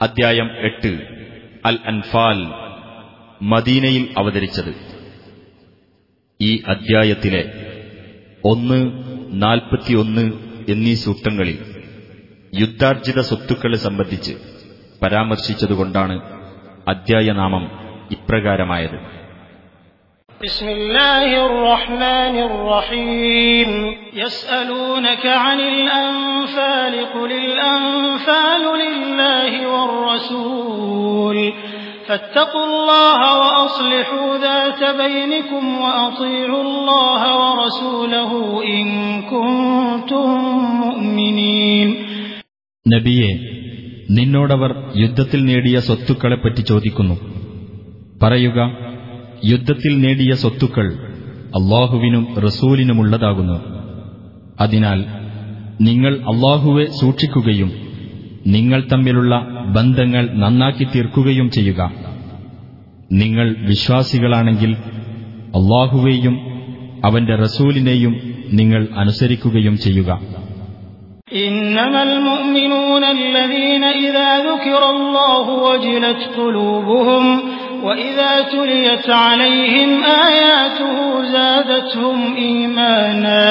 അദ്ധ്യായം എട്ട്. അൽ അൻഫാൽ മദീനയിൽ അവതരിച്ചത്. ഈ അദ്ധ്യായത്തിലെ ഒന്ന് നാൽപ്പത്തിയൊന്ന് എന്നീ സൂക്തങ്ങളിൽ യുദ്ധാർജിത സ്വത്തുക്കളെ സംബന്ധിച്ച് പരാമർശിച്ചതുകൊണ്ടാണ് അദ്ധ്യായനാമം ഇപ്രകാരമായത്. بسم الله الرحمن الرحيم يسألونك عن الأنفال قل الأنفال لله والرسول فاتقوا الله وأصلحوا ذات بينكم وأطيعوا الله ورسوله إن كنتم مؤمنين നബിയെ നിന്നോടവർ യുദ്ധത്തിൽ നേടിയ സ്വത്തുക്കളെപ്പറ്റി ചോദിക്കുന്നു പറയുക യുദ്ധത്തിൽ നേടിയ സ്വത്തുക്കൾ അള്ളാഹുവിനും റസൂലിനുമുള്ളതാകുന്നു അതിനാൽ നിങ്ങൾ അള്ളാഹുവെ സൂക്ഷിക്കുകയും നിങ്ങൾ തമ്മിലുള്ള ബന്ധങ്ങൾ നന്നാക്കി തീർക്കുകയും ചെയ്യുക നിങ്ങൾ വിശ്വാസികളാണെങ്കിൽ അള്ളാഹുവേയും അവന്റെ റസൂലിനെയും നിങ്ങൾ അനുസരിക്കുകയും ചെയ്യുക إنما المؤمنون الذين إذا ذكر الله وجلت قلوبهم وإذا تليت عليهم آياته زادتهم إيمانا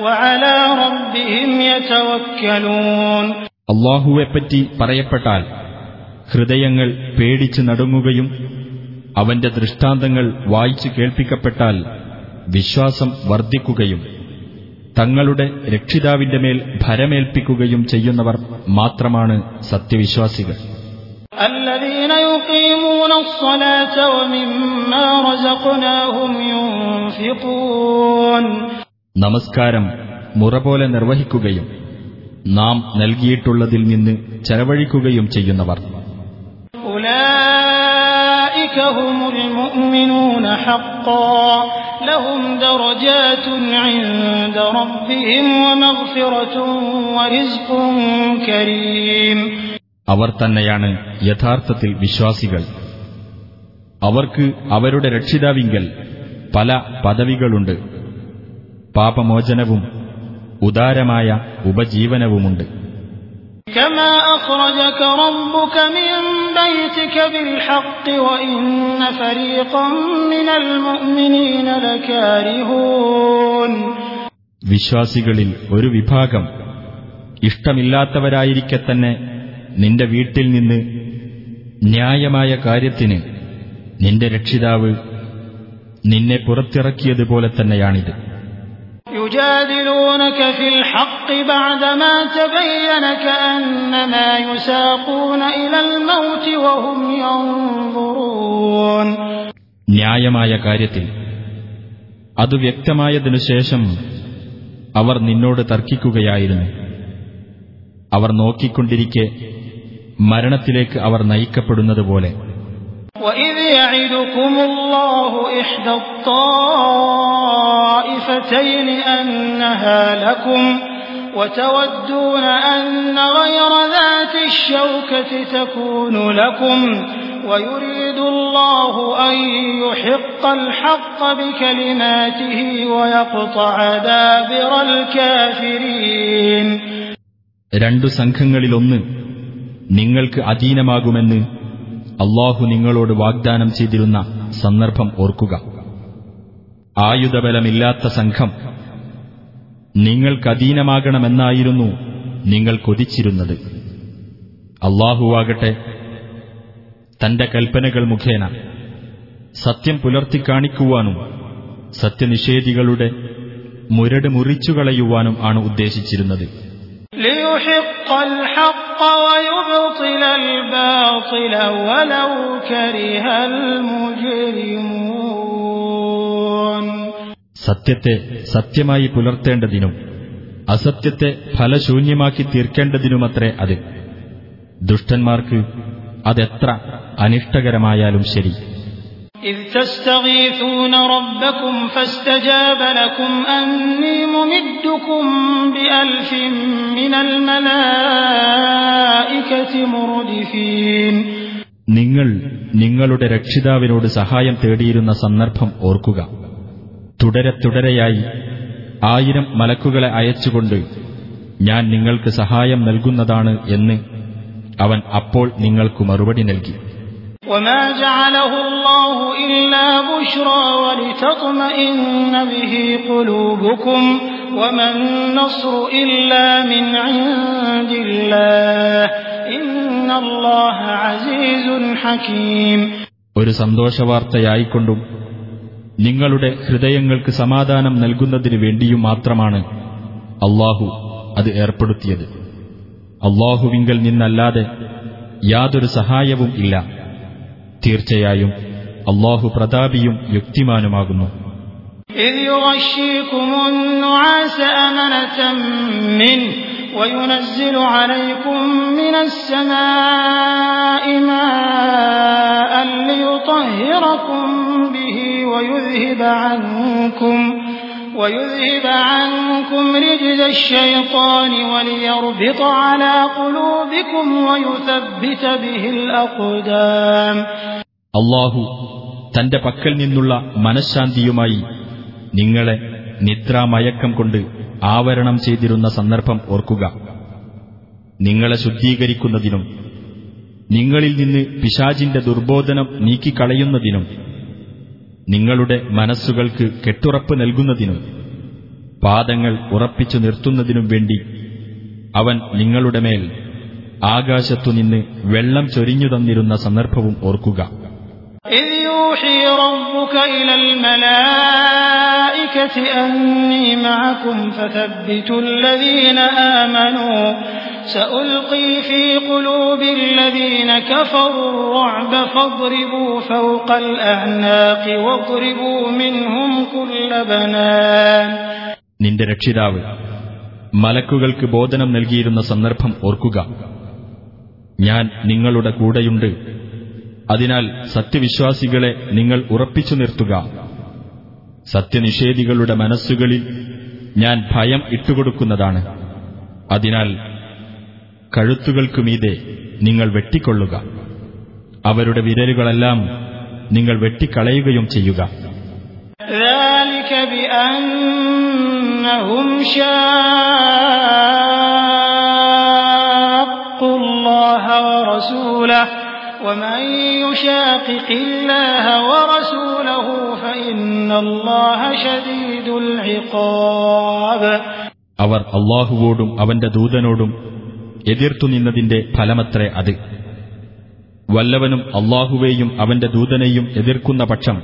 وعلى ربهم يتوكلون അള്ളാഹുവെപ്പറ്റി പറയപ്പെട്ടാൽ ഹൃദയങ്ങൾ പേടിച്ച് നടുങ്ങുകയും അവന്റെ ദൃഷ്ടാന്തങ്ങൾ വായിച്ചു കേൾപ്പിക്കപ്പെട്ടാൽ വിശ്വാസം വർദ്ധിക്കുകയും തങ്ങളുടെ രക്ഷിതാവിന്റെ മേൽ ഭരമേൽപ്പിക്കുകയും ചെയ്യുന്നവർ മാത്രമാണ് സത്യവിശ്വാസികൾ الذين يقيمون الصلاة ومما رزقناهم ينفقون നമസ്കാരം മുറ പോലെ നിർവഹിക്കുകയും നാം നൽകിയിട്ടുള്ളതിൽ നിന്ന് ചെലവഴിക്കുകയും ചെയ്യുന്നവർ أولئك അവർ തന്നെയാണ് യഥാർത്ഥത്തിൽ വിശ്വാസികൾ. അവർക്ക് അവരുടെ രക്ഷിതാവിങ്കൽ പല പദവികളുണ്ട്. പാപമോചനവും ഉദാരമായ ഉപജീവനവുമുണ്ട്. വിശ്വാസികളിൽ ഒരു വിഭാഗം ഇഷ്ടമില്ലാത്തവരായിരിക്കെ തന്നെ നിന്റെ വീട്ടിൽ നിന്ന് ന്യായമായ കാര്യത്തിന് നിന്റെ രക്ഷിതാവ് നിന്നെ പുറത്തിറക്കിയതുപോലെ തന്നെയാണിത്. ന്യായമായ കാര്യത്തിൽ അത് വ്യക്തമായതിനു ശേഷം അവർ നിന്നോട് തർക്കിക്കുകയായിരുന്നു. അവർ നോക്കിക്കൊണ്ടിരിക്കെ മരണത്തിലേക്ക് അവർ നയിക്കപ്പെടുന്നതുപോലെ وإذ يعدكم الله إحدى الطائفتين أنها لكم وتودون أن غير ذات الشوكة تكون لكم ويريد الله أن يحق الحق بكلماته ويقطع دابر الكافرين രണ്ടു സംഘങ്ങളിലൊന്ന് നിങ്ങൾക്ക് അധീനമാകുമെന്ന് അള്ളാഹു നിങ്ങളോട് വാഗ്ദാനം ചെയ്തിരുന്ന സന്ദർഭം ഓർക്കുക. ആയുധബലമില്ലാത്ത സംഘം നിങ്ങൾക്കധീനമാകണമെന്നായിരുന്നു നിങ്ങൾ കൊതിച്ചിരുന്നത്. അള്ളാഹുവാകട്ടെ തന്റെ കൽപ്പനകൾ മുഖേന സത്യം പുലർത്തിക്കാണിക്കുവാനും സത്യനിഷേധികളുടെ മുരട് മുറിച്ചുകളയുവാനും ആണ് ഉദ്ദേശിച്ചിരുന്നത്. ليحق الحق ويبطل الباطل ولو كره المجرمون സത്യത്തെ സത്യമായി പുലർത്തേണ്ടതിനും അസത്യത്തെ ഫലശൂന്യമാക്കി തീർക്കേണ്ടതിനുമത്രേ അത് ദുഷ്ടന്മാർക്ക് അതെത്ര അനിഷ്ടകരമായാലും ശരി إذ تستغيثون ربكم فاستجاب لكم أني ممدكم بألف من الملائكة مردفين നിങ്ങൾ നിങ്ങളുടെ രക്ഷിതാവിനോട് സഹായം തേടിയിരുന്ന സന്ദർഭം ഓർക്കുക തുടരെ തുടരെയായി ആയിരം മലക്കുകളെ അയച്ചുകൊണ്ട് ഞാൻ നിങ്ങൾക്ക് സഹായം നൽകുന്നതാണ് എന്ന് അവൻ അപ്പോൾ നിങ്ങൾക്കു മറുപടി നൽകി وما جعله الله إلا بشرى ولتطمئن به قلوبكم وما النصر إلا من عند الله إن الله عزيز حكيم ഒരു സന്തോഷവാർത്തയായിക്കൊണ്ടും നിങ്ങളുടെ ഹൃദയങ്ങൾക്ക് സമാധാനം നൽകുന്നതിനു വേണ്ടിയും മാത്രമാണ് അള്ളാഹു അത് ഏർപ്പെടുത്തിയത് അള്ളാഹുവിങ്കൽ നിന്നല്ലാതെ യാതൊരു സഹായവും ഇല്ല തീർച്ചയായും അള്ളാഹു പ്രതാപിയും യുക്തിമാനുമാകുന്നു إذ يغشيكم النعاس أمنة منه وينزل عليكم من السماء ماء ليطهركم به ويذهب عنكم ويذهب عنكم رجز الشيطان وليربط على قلوبكم ويثبت به الأقدام അള്ളാഹു തന്റെ പക്കൽ നിന്നുള്ള മനഃശാന്തിയുമായി നിങ്ങളെ നിദ്രാമയക്കം കൊണ്ട് ആവരണം ചെയ്തിരുന്ന സന്ദർഭം ഓർക്കുക നിങ്ങളെ ശുദ്ധീകരിക്കുന്നതിനും നിങ്ങളിൽ നിന്ന് പിശാചിന്റെ ദുർബോധനം നീക്കിക്കളയുന്നതിനും നിങ്ങളുടെ മനസ്സുകൾക്ക് കെട്ടുറപ്പ് നൽകുന്നതിനും പാദങ്ങൾ ഉറപ്പിച്ചു നിർത്തുന്നതിനും വേണ്ടി അവൻ നിങ്ങളുടെ മേൽ ആകാശത്തുനിന്ന് വെള്ളം ചൊരിഞ്ഞു തന്നിരുന്ന സന്ദർഭവും ഓർക്കുക. إذ يوحي ربك إلى الملائكة أني معكم فثبتوا الذين آمنوا سألقي في قلوب الذين كفروا الرعب فاضربوا فوق الأعناق واضربوا منهم كل بنان നിന്റെ രക്ഷിതാവ് മലക്കുകൾക്ക് ബോധനം നൽകിയിരുന്ന സന്ദർഭം ഓർക്കുക ഞാൻ നിങ്ങളുടെ കൂടെയുണ്ട് അതിനാൽ സത്യവിശ്വാസികളെ നിങ്ങൾ ഉറപ്പിച്ചു നിർത്തുക സത്യനിഷേധികളുടെ മനസ്സുകളിൽ ഞാൻ ഭയം ഇട്ടുകൊടുക്കുന്നതാണ് അതിനാൽ കഴുത്തുകൾക്കുമീതെ നിങ്ങൾ വെട്ടിക്കൊള്ളുക. അവരുടെ വിരലുകളെല്ലാം നിങ്ങൾ വെട്ടിക്കളയുകയും ചെയ്യുക. അവർ അള്ളാഹുവോടും അവന്റെ ദൂതനോടും എതിർത്തുനിന്നതിന്റെ ഫലമത്രേ അത്. വല്ലവനും അള്ളാഹുവേയും അവന്റെ ദൂതനെയും എതിർക്കുന്ന പക്ഷം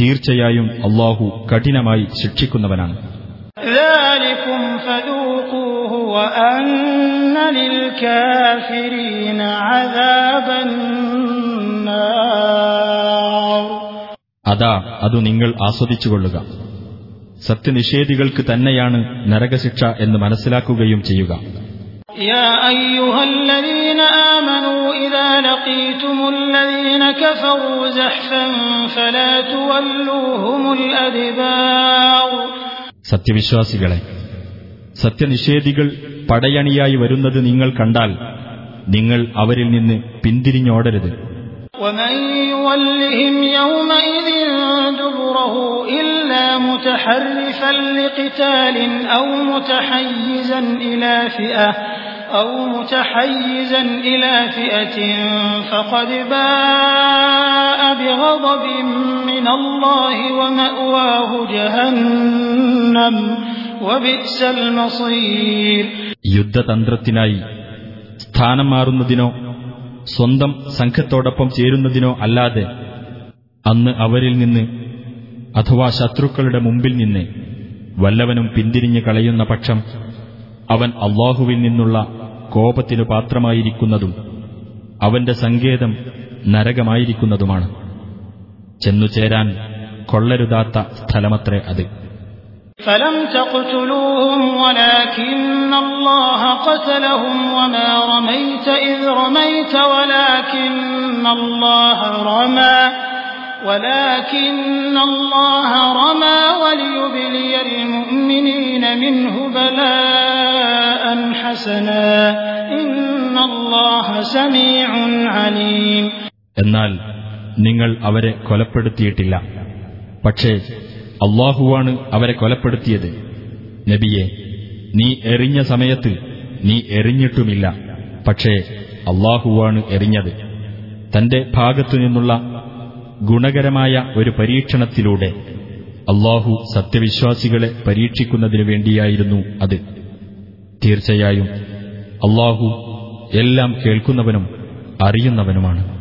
തീർച്ചയായും അള്ളാഹു കഠിനമായി ശിക്ഷിക്കുന്നവനാണ്. അതാ അതു നിങ്ങൾ ആസ്വദിച്ചുകൊള്ളുക. സത്യനിഷേധികൾക്ക് തന്നെയാണ് നരകശിക്ഷ എന്ന് മനസ്സിലാക്കുകയും ചെയ്യുക. يا أيها الذين آمنوا إذا لقيتم الذين كفروا زحفا فلا تولوهم الأدبار സത്യവിശ്വാസികളെ സത്യനിഷേധികൾ പടയണിയായി വരുന്നത് നിങ്ങൾ കണ്ടാൽ നിങ്ങൾ അവരിൽ നിന്ന് പിന്തിരിഞ്ഞോടരുത് ومن يولهم يومئذ دبره إلا متحرفا لقتال أو متحيزا إلى فئة أو متحيزا إلى فئة فقد باء بغضب من الله ومأواه جهنم وبئس المصير യുദ്ധതന്ത്രത്തിനായി സ്ഥാനം മാറുന്നതിനോ സ്വന്തം സംഘത്തോടൊപ്പം ചേരുന്നതിനോ അല്ലാതെ അന്ന് അവരിൽ നിന്ന് അഥവാ ശത്രുക്കളുടെ മുമ്പിൽ നിന്ന് വല്ലവനും പിന്തിരിഞ്ഞു കളയുന്ന പക്ഷം അവൻ അള്ളാഹുവിൽ നിന്നുള്ള കോപത്തിനു പാത്രമായിരിക്കുന്നതും അവന്റെ സങ്കേതം നരകമായിരിക്കുന്നതുമാണ് ചെന്നുചേരാൻ കൊള്ളരുതാത്ത സ്ഥലമത്രേ അത് فلم تقتلوهم ولكن الله قتلهم وما رميت إذ رميت ولكن الله رمى ولكن الله رمى وليبلي المؤمنين منه بلاء حسنا إن الله سميع عليم എന്നാൽ നിങ്ങൾ അവരെ കൊലപ്പെടുത്തിയിട്ടില്ല പക്ഷേ അള്ളാഹുവാണ് അവരെ കൊലപ്പെടുത്തിയത് നബിയെ നീ എറിഞ്ഞ സമയത്ത് നീ എറിഞ്ഞിട്ടുമില്ല പക്ഷേ അള്ളാഹുവാണ് എറിഞ്ഞത് തന്റെ ഭാഗത്തുനിന്നുള്ള ഗുണകരമായ ഒരു പരീക്ഷണത്തിലൂടെ അള്ളാഹു സത്യവിശ്വാസികളെ പരീക്ഷിക്കുന്നതിനു വേണ്ടിയായിരുന്നു അത്. തീർച്ചയായും അള്ളാഹു എല്ലാം കേൾക്കുന്നവനും അറിയുന്നവനുമാണ്.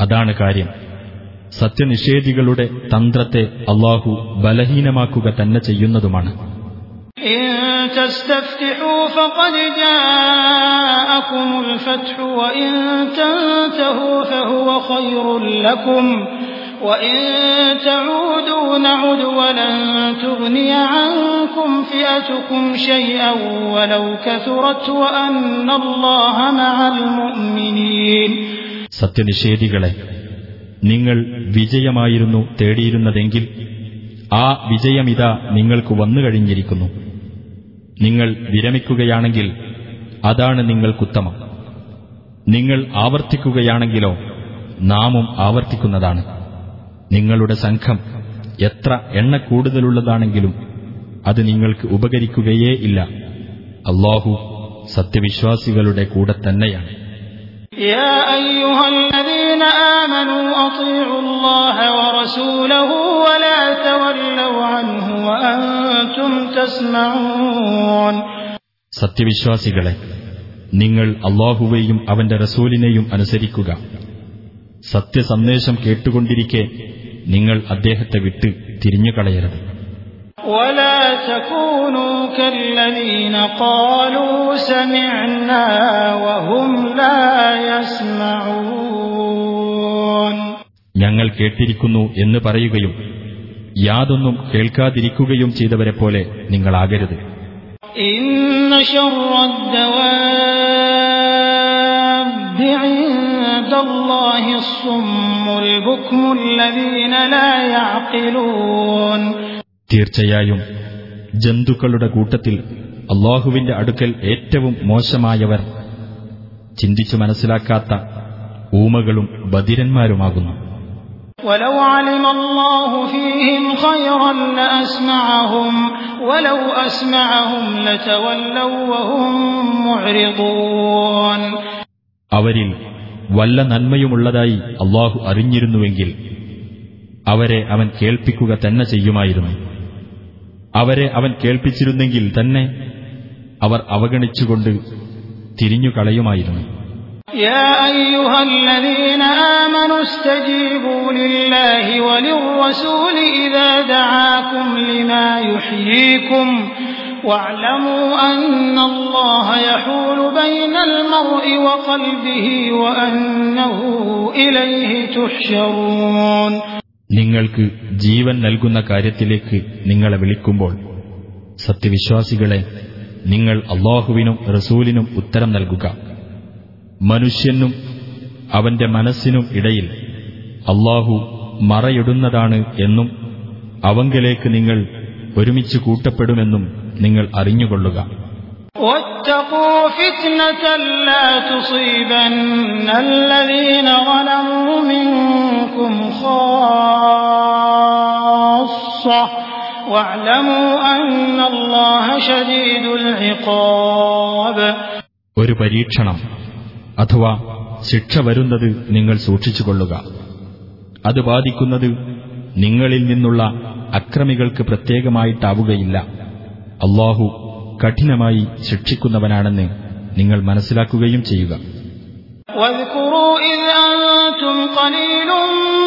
അതാണ് കാര്യം. സത്യനിഷേധികളുടെ തന്ത്രത്തെ അള്ളാഹു ബലഹീനമാക്കുക തന്നെ ചെയ്യുന്നതുമാണ്. إن تستفتحوا فقد جاءكم الفتح وإن تنتهوا فهو خير لكم وإن تعودوا نعد ولن تغني عنكم فئتكم شيئا ولو كثرت وأن الله مع المؤمنين സത്യനിഷേധികളെ നിങ്ങൾ വിജയമായിരുന്നു തേടിയിരുന്നതെങ്കിൽ ആ വിജയമിതാ നിങ്ങൾക്ക് വന്നുകഴിഞ്ഞിരിക്കുന്നു നിങ്ങൾ വിരമിക്കുകയാണെങ്കിൽ അതാണ് നിങ്ങൾക്കുത്തമം നിങ്ങൾ ആവർത്തിക്കുകയാണെങ്കിലോ നാമും ആവർത്തിക്കുന്നതാണ്. നിങ്ങളുടെ സംഘം എത്ര എണ്ണ കൂടുതലുള്ളതാണെങ്കിലും അത് നിങ്ങൾക്ക് ഉപകരിക്കുകയേ ഇല്ല. അള്ളാഹു സത്യവിശ്വാസികളുടെ കൂടെ തന്നെയാണ്. يا أيها الذين آمنوا أطيعوا الله ورسوله ولا تولوا عنه وأنتم تسمعون സത്യവിശ്വാസികളെ നിങ്ങൾ അള്ളാഹുവേയും അവന്റെ റസൂലിനെയും അനുസരിക്കുക സത്യസന്ദേശം കേട്ടുകൊണ്ടിരിക്കെ നിങ്ങൾ അദ്ദേഹത്തെ വിട്ട് തിരിഞ്ഞുകളയരുത് ولا تكونوا كالذين قالوا سمعنا وهم لا يسمعون ഞങ്ങൾ കേട്ടിരിക്കുന്നു എന്ന് പറയുകയും യാതൊന്നും കേൾക്കാതിരിക്കുകയും ചെയ്തവരെ പോലെ നിങ്ങളാകരുത് إن തീർച്ചയായും ജന്തുക്കളുടെ കൂട്ടത്തിൽ അള്ളാഹുവിന്റെ അടുക്കൽ ഏറ്റവും മോശമായവർ ചിന്തിച്ചു മനസ്സിലാക്കാത്ത ഊമകളും ബദിരന്മാരുമാകുന്നു അവരിൽ വല്ല നന്മയുമുള്ളതായി അള്ളാഹു അറിഞ്ഞിരുന്നുവെങ്കിൽ അവരെ അവൻ കേൾപ്പിക്കുക തന്നെ ചെയ്യുമായിരുന്നു. അവരെ അവൻ കേൾപ്പിച്ചിരുന്നെങ്കിൽ തന്നെ അവർ അവഗണിച്ചുകൊണ്ട് തിരിഞ്ഞുകളയുമായിരുന്നു يا أيها الذين آمنوا استجيبوا لله وللرسول إذا دعاكم لما يحييكم واعلموا أن الله يحول بين المرء وقلبه وأنه إليه تحشرون നിങ്ങൾക്ക് ജീവൻ നൽകുന്ന കാര്യത്തിലേക്ക് നിങ്ങളെ വിളിക്കുമ്പോൾ സത്യവിശ്വാസികളെ നിങ്ങൾ അള്ളാഹുവിനും റസൂലിനും ഉത്തരം നൽകുക. മനുഷ്യനും അവന്റെ മനസ്സിനും ഇടയിൽ അള്ളാഹു മറയിടുന്നതാണ് എന്നും അവങ്കലേക്ക് നിങ്ങൾ ഒരുമിച്ച് കൂട്ടപ്പെടുമെന്നും നിങ്ങൾ അറിഞ്ഞുകൊള്ളുക. واتقوا فتنة لا تصيبن الذين ظلموا منكم خاصة واعلموا أن الله شديد العقاب ഒരു പരീക്ഷണം അഥവാ ശിക്ഷ വരുന്നത് നിങ്ങൾ സൂക്ഷിച്ചുകൊള്ളുക അത് ബാധിക്കുന്നത് നിങ്ങളിൽ നിന്നുള്ള അക്രമികൾക്ക് പ്രത്യേകമായിട്ടാവുകയില്ല അള്ളാഹു കഠിനമായി ശിക്ഷിക്കുന്നവനാണെന്ന് നിങ്ങൾ മനസ്സിലാക്കുകയും ചെയ്യുക واذكروا إذ أنتم قليل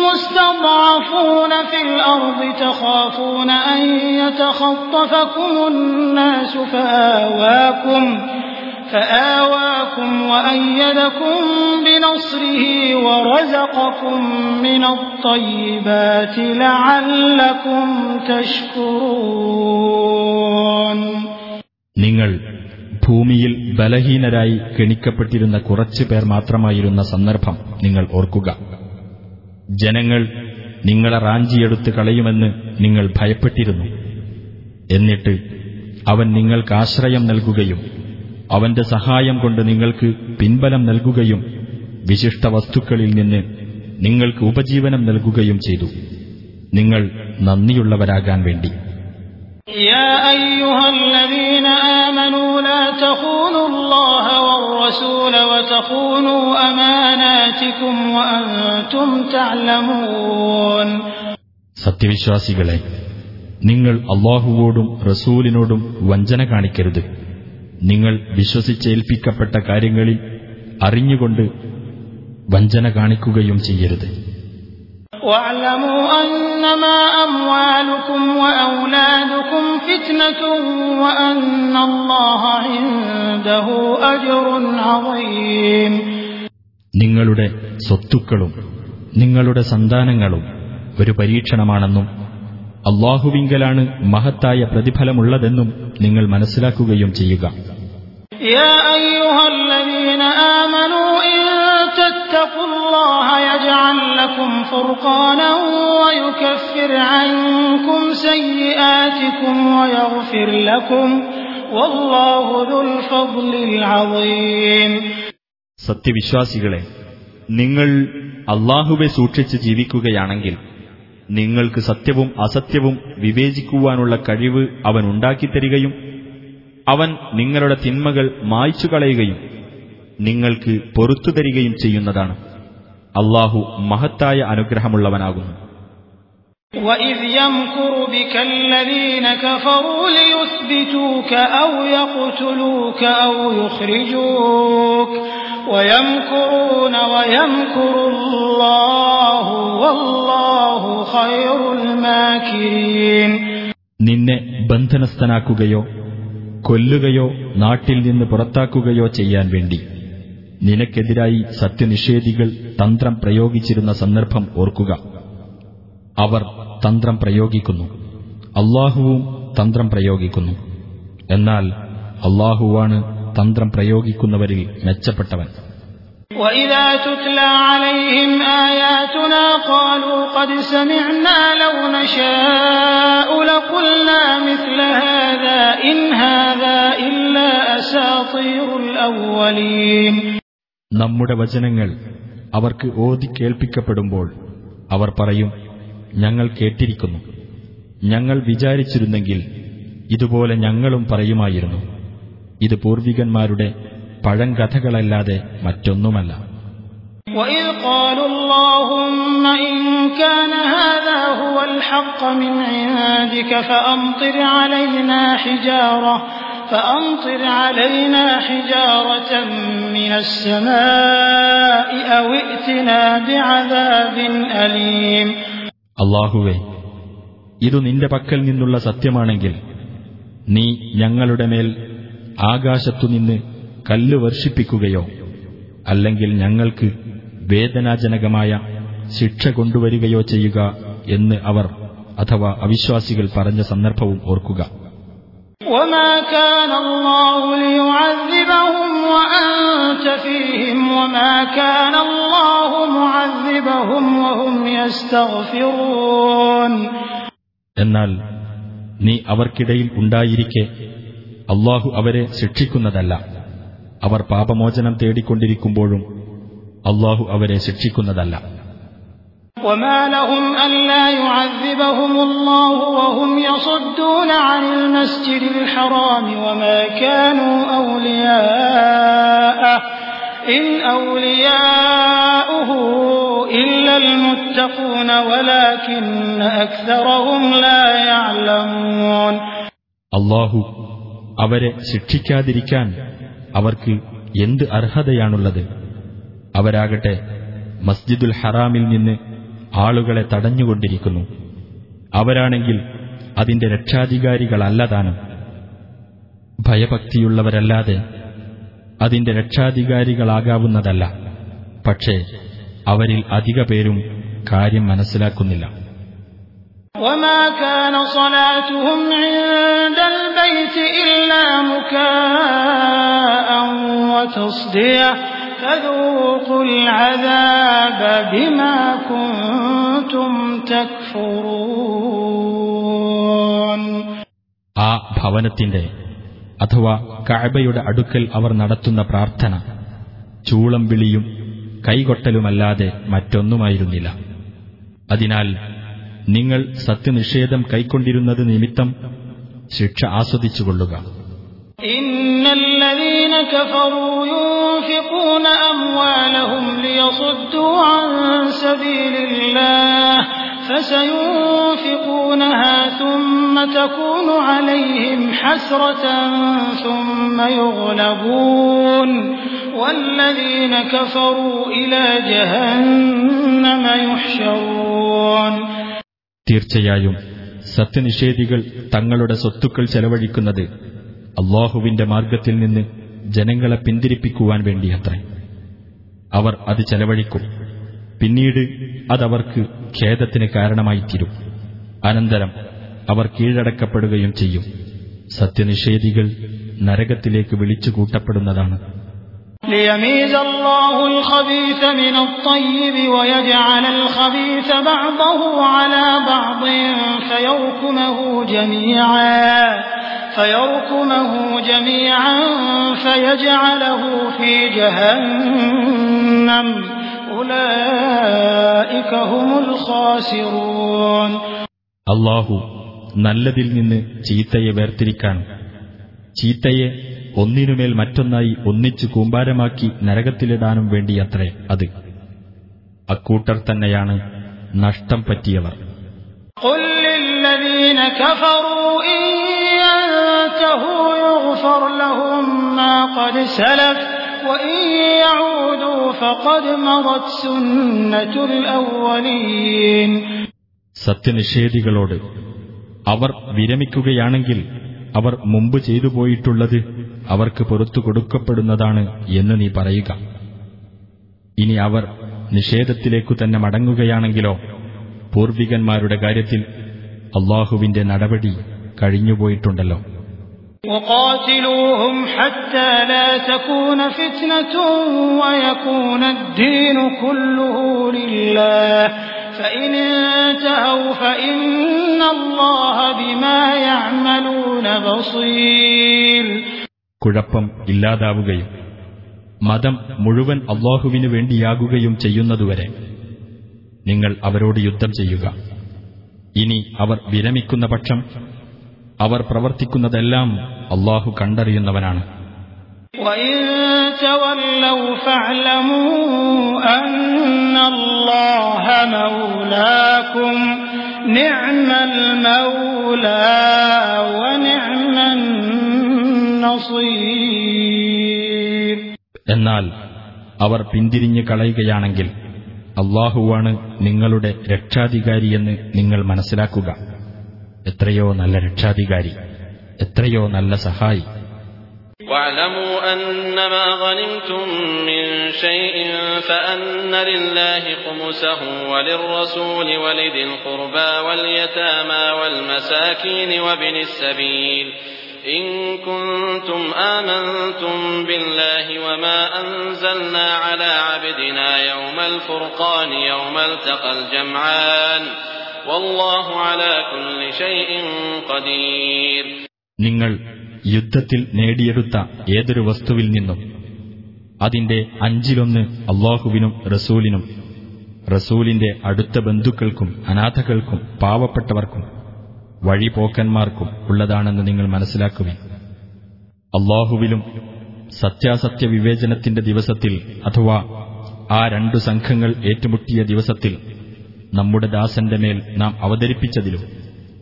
مستضعفون في الأرض تخافون أن يتخطفكم الناس فآواكم فآواكم وأيدكم بنصره ورزقكم من الطيبات لعلكم تشكرون നിങ്ങൾ ഭൂമിയിൽ ബലഹീനരായി ഗണിക്കപ്പെട്ടിരുന്ന കുറച്ചു പേർ മാത്രമായിരുന്ന സന്ദർഭം നിങ്ങൾ ഓർക്കുക. ജനങ്ങൾ നിങ്ങളെ റാഞ്ചിയെടുത്ത് കളയുമെന്ന് നിങ്ങൾ ഭയപ്പെട്ടിരുന്നു. എന്നിട്ട് അവൻ നിങ്ങൾക്ക് ആശ്രയം നൽകുകയും അവന്റെ സഹായം കൊണ്ട് നിങ്ങൾക്ക് പിൻബലം നൽകുകയും വിശിഷ്ട വസ്തുക്കളിൽ നിന്ന് നിങ്ങൾക്ക് ഉപജീവനം നൽകുകയും ചെയ്തു. നിങ്ങൾ നന്ദിയുള്ളവരാകാൻ വേണ്ടി. يا أيها الذين آمنوا لا تخونوا الله والرسول وتخونوا أماناتكم وأنتم تعلمون സത്യവിശ്വാസികളെ നിങ്ങൾ അള്ളാഹുവോടും റസൂലിനോടും വഞ്ചന കാണിക്കരുത് നിങ്ങൾ വിശ്വസിച്ചേൽപ്പിക്കപ്പെട്ട കാര്യങ്ങളിൽ അറിഞ്ഞുകൊണ്ട് വഞ്ചന കാണിക്കുകയും ചെയ്യരുത് واعلموا أنما أموالكم وأولادكم فتنة وأن الله عنده أجر عظيم നിങ്ങളുടെ സ്വത്തുക്കളും നിങ്ങളുടെ സന്താനങ്ങളും ഒരു പരീക്ഷണമാണെന്നും അള്ളാഹുവിങ്കലാണ് മഹത്തായ പ്രതിഫലമുള്ളതെന്നും നിങ്ങൾ മനസ്സിലാക്കുകയും ചെയ്യുക يا أيها الذين آمنوا إن تتقوا الله يجعل لكم فرقانا ويكفر عنكم سيئاتكم ويغفر لكم والله ذو الفضل العظيم സത്യവിശ്വാസികളെ നിങ്ങൾ അള്ളാഹുവെ സൂക്ഷിച്ച് ജീവിക്കുകയാണെങ്കിൽ നിങ്ങൾക്ക് സത്യവും അസത്യവും വിവേചിക്കുവാനുള്ള കഴിവ് അവൻ ഉണ്ടാക്കിത്തരികയും അവൻ നിങ്ങളുടെ തിന്മകൾ മായ്ച്ചു കളയുകയും നിങ്ങൾക്ക് പൊറത്തു തരികയും ചെയ്യുന്നതാണ് അള്ളാഹു മഹത്തായ അനുഗ്രഹമുള്ളവനാകുന്നു وإذ يمكر بك الذين كفروا ليثبتوك أو يقتلوك أو يخرجوك ويمكرون ويمكر الله والله خير الماكرين നിന്നെ ബന്ധനസ്ഥനാക്കുകയോ കൊല്ലുകയോ നാട്ടിൽ നിന്ന് പുറത്താക്കുകയോ ചെയ്യാൻ വേണ്ടി നിനക്കെതിരായി സത്യനിഷേധികൾ തന്ത്രം പ്രയോഗിച്ചിരുന്ന സന്ദർഭം ഓർക്കുക അവർ തന്ത്രം പ്രയോഗിക്കുന്നു അള്ളാഹുവും തന്ത്രം പ്രയോഗിക്കുന്നു എന്നാൽ അള്ളാഹുവാണ് തന്ത്രം പ്രയോഗിക്കുന്നവരിൽ മെച്ചപ്പെട്ടവൻ وإذا تتلى عليهم آياتنا قالوا قد سمعنا لو نشاء لقلنا مثل هذا إن هذا إلا أساطير الأولين നമ്മുടെ വചനങ്ങൾ അവർക്ക് ഓതി കേൾപ്പിക്കപ്പെടുമ്പോൾ അവർ പറയും ഞങ്ങൾ കേട്ടിരിക്കുന്നു ഞങ്ങൾ വിചാരിച്ചിരുന്നെങ്കിൽ ഇതുപോലെ ഞങ്ങളും പറയുമായിരുന്നു ഇത് പൂർവികന്മാരുടെ പഴങ്കഥകളല്ലാതെ മറ്റൊന്നുമല്ല وإذ قالوا اللهم إن كان هذا هو الحق من عندك فأمطر علينا حجارة فأمطر علينا حجارة من السماء أو ائتنا بعذاب أليم അള്ളാഹുവെ ഇതു നിന്റെ പക്കൽ നിന്നുള്ള സത്യമാണെങ്കിൽ നീ ഞങ്ങളുടെ മേൽ ആകാശത്തുനിന്ന് കല്ല് വർഷിപ്പിക്കുകയോ അല്ലെങ്കിൽ ഞങ്ങൾക്ക് വേദനാജനകമായ ശിക്ഷ കൊണ്ടുവരികയോ ചെയ്യുക എന്ന് അവർ അഥവാ അവിശ്വാസികൾ പറഞ്ഞ സന്ദർഭവും ഓർക്കുക وما كان الله ليعذبهم وأنت فيهم وما كان الله معذبهم وهم يستغفرون എന്നാൽ നീ അവർക്കിടയിൽ ഉണ്ടായിരിക്കെ അള്ളാഹു അവരെ ശിക്ഷിക്കുന്നതല്ല അവർ പാപമോചനം തേടിക്കൊണ്ടിരിക്കുമ്പോഴും അള്ളാഹു അവരെ ശിക്ഷിക്കുന്നതല്ല وما لهم ألا يعذبهم الله وهم يصدون عن المسجد الحرام وما كانوا أولياءه إن أولياؤه إلا المتقون ولكن أكثرهم لا يعلمون അള്ളാഹു അവരെ ശിക്ഷിക്കാതിരിക്കാൻ അവർക്ക് എന്ത് അർഹതയാണുള്ളത് അവരാകട്ടെ മസ്ജിദുൽ ഹറാമിൽ നിന്ന് ആളുകളെ തടഞ്ഞുകൊണ്ടിരിക്കുന്നു അവരാണെങ്കിൽ അതിന്റെ രക്ഷാധികാരികളല്ലതാനും ഭയഭക്തിയുള്ളവരല്ലാതെ അതിന്റെ രക്ഷാധികാരികളാകാവുന്നതല്ല പക്ഷേ അവരിൽ അധിക പേരും കാര്യം മനസ്സിലാക്കുന്നില്ല وما كان صلاتهم عند البيت إلا مكاء وتصدية فذوقوا العذاب بما كنتم تكفرون ആ ഭവനത്തിന്റെ അഥവാ കഅബയുടെ അടുക്കൽ അവർ നടത്തുന്ന പ്രാർത്ഥന ചൂളം വിളിയും കൈകൊട്ടലുമല്ലാതെ മറ്റൊന്നുമായിരുന്നില്ല അതിനാൽ നിങ്ങൾ സത്യനിഷേധം കൈക്കൊണ്ടിരുന്നത് നിമിത്തം ശിക്ഷ ആസ്വദിച്ചുകൊള്ളുക إن الذين كفروا ينفقون أموالهم ليصدوا عن سبيل الله فسينفقونها ثم تكون عليهم حسرة ثم يغلبون والذين كفروا إلى جهنم يحشرون തീർച്ചയായും സത്യനിഷേധികൾ തങ്ങളുടെ സ്വത്തുക്കൾ ചെലവഴിക്കുന്നത് അള്ളാഹുവിന്റെ മാർഗത്തിൽ നിന്ന് ജനങ്ങളെ പിന്തിരിപ്പിക്കുവാൻ വേണ്ടിയത്രേ അവർ അത് ചെലവഴിക്കും പിന്നീട് അതവർക്ക് ഖേദത്തിന് കാരണമായിത്തീരും അനന്തരം അവർ കീഴടക്കപ്പെടുകയും ചെയ്യും സത്യനിഷേധികൾ നരകത്തിലേക്ക് വിളിച്ചു കൂട്ടപ്പെടുന്നതാണ് ليميز الله الخبيث من الطيب ويجعل الخبيث بعضه على بعض فيركمه جميعا فيركمه جميعا فيجعله في جهنم أولئك هم الخاسرون അള്ളാഹു നല്ലതിൽ നിന്ന് ചീത്തയെ വേർതിരിക്കാനും ചീത്തയെ ഒന്നിനുമേൽ മറ്റൊന്നായി ഒന്നിച്ചു കൂമ്പാരമാക്കി നരകത്തിലിടാനും വേണ്ടിയത്രേ അത് അക്കൂട്ടർ തന്നെയാണ് നഷ്ടം പറ്റിയവർ قل للذين كفروا إن ينتهوا يغفر لهم ما قد سلف وإن يعودوا فقد مضت سنة الأولين സത്യനിഷേധികളോട് അവർ വിരമിക്കുകയാണെങ്കിൽ അവർ മുമ്പ് ചെയ്തു പോയിട്ടുള്ളത് അവർക്ക് പുറത്തു കൊടുക്കപ്പെടുന്നതാണ് എന്ന് നീ പറയുക ഇനി അവർ നിഷേധത്തിലേക്കു തന്നെ മടങ്ങുകയാണെങ്കിലോ പൂർവികന്മാരുടെ കാര്യത്തിൽ അള്ളാഹുവിന്റെ നടപടി കഴിഞ്ഞുപോയിട്ടുണ്ടല്ലോ وقاتلوهم حتى لا تكون فتنة ويكون الدين كله لله فإن انتهوا فإن الله بما يعملون بصير കുഴപ്പം ഇല്ലാതാവുകയും മതം മുഴുവൻ അള്ളാഹുവിനു വേണ്ടിയാകുകയും ചെയ്യുന്നതുവരെ നിങ്ങൾ അവരോട് യുദ്ധം ചെയ്യുക ഇനി അവർ വിരമിക്കുന്ന പക്ഷം അവർ പ്രവർത്തിക്കുന്നതെല്ലാം അള്ളാഹു കണ്ടറിയുന്നവനാണ്. എന്നാൽ അവർ പിന്തിരിഞ്ഞു കളയുകയാണെങ്കിൽ അള്ളാഹുവാണ് നിങ്ങളുടെ രക്ഷാധികാരിയെന്ന് നിങ്ങൾ മനസ്സിലാക്കുക. എത്രയോ നല്ല രക്ഷാധികാരി എത്രയോ നല്ല സഹായി واعلموا أنما غنمتم من شيء فأن لله خمسه وللرسول ولذي القربى واليتامى والمساكين وابن السبيل إن كنتم آمنتم بالله وما أنزلنا على عبدنا يوم الفرقان يوم التقى الجمعان നിങ്ങൾ യുദ്ധത്തിൽ നേടിയെടുത്ത ഏതൊരു വസ്തുവിൽ നിന്നും അതിന്റെ അഞ്ചിലൊന്ന് അള്ളാഹുവിനും റസൂലിനും റസൂലിന്റെ അടുത്ത ബന്ധുക്കൾക്കും അനാഥകൾക്കും പാവപ്പെട്ടവർക്കും വഴിപോക്കന്മാർക്കും ഉള്ളതാണെന്ന് നിങ്ങൾ മനസ്സിലാക്കുവിൻ. അള്ളാഹുവിലും സത്യാസത്യ വിവേചനത്തിന്റെ ദിവസത്തിൽ അഥവാ ആ രണ്ടു സംഘങ്ങൾ ഏറ്റുമുട്ടിയ ദിവസത്തിൽ നമ്മുടെ ദാസന്റെ മേൽ നാം അവതരിപ്പിച്ചതിലും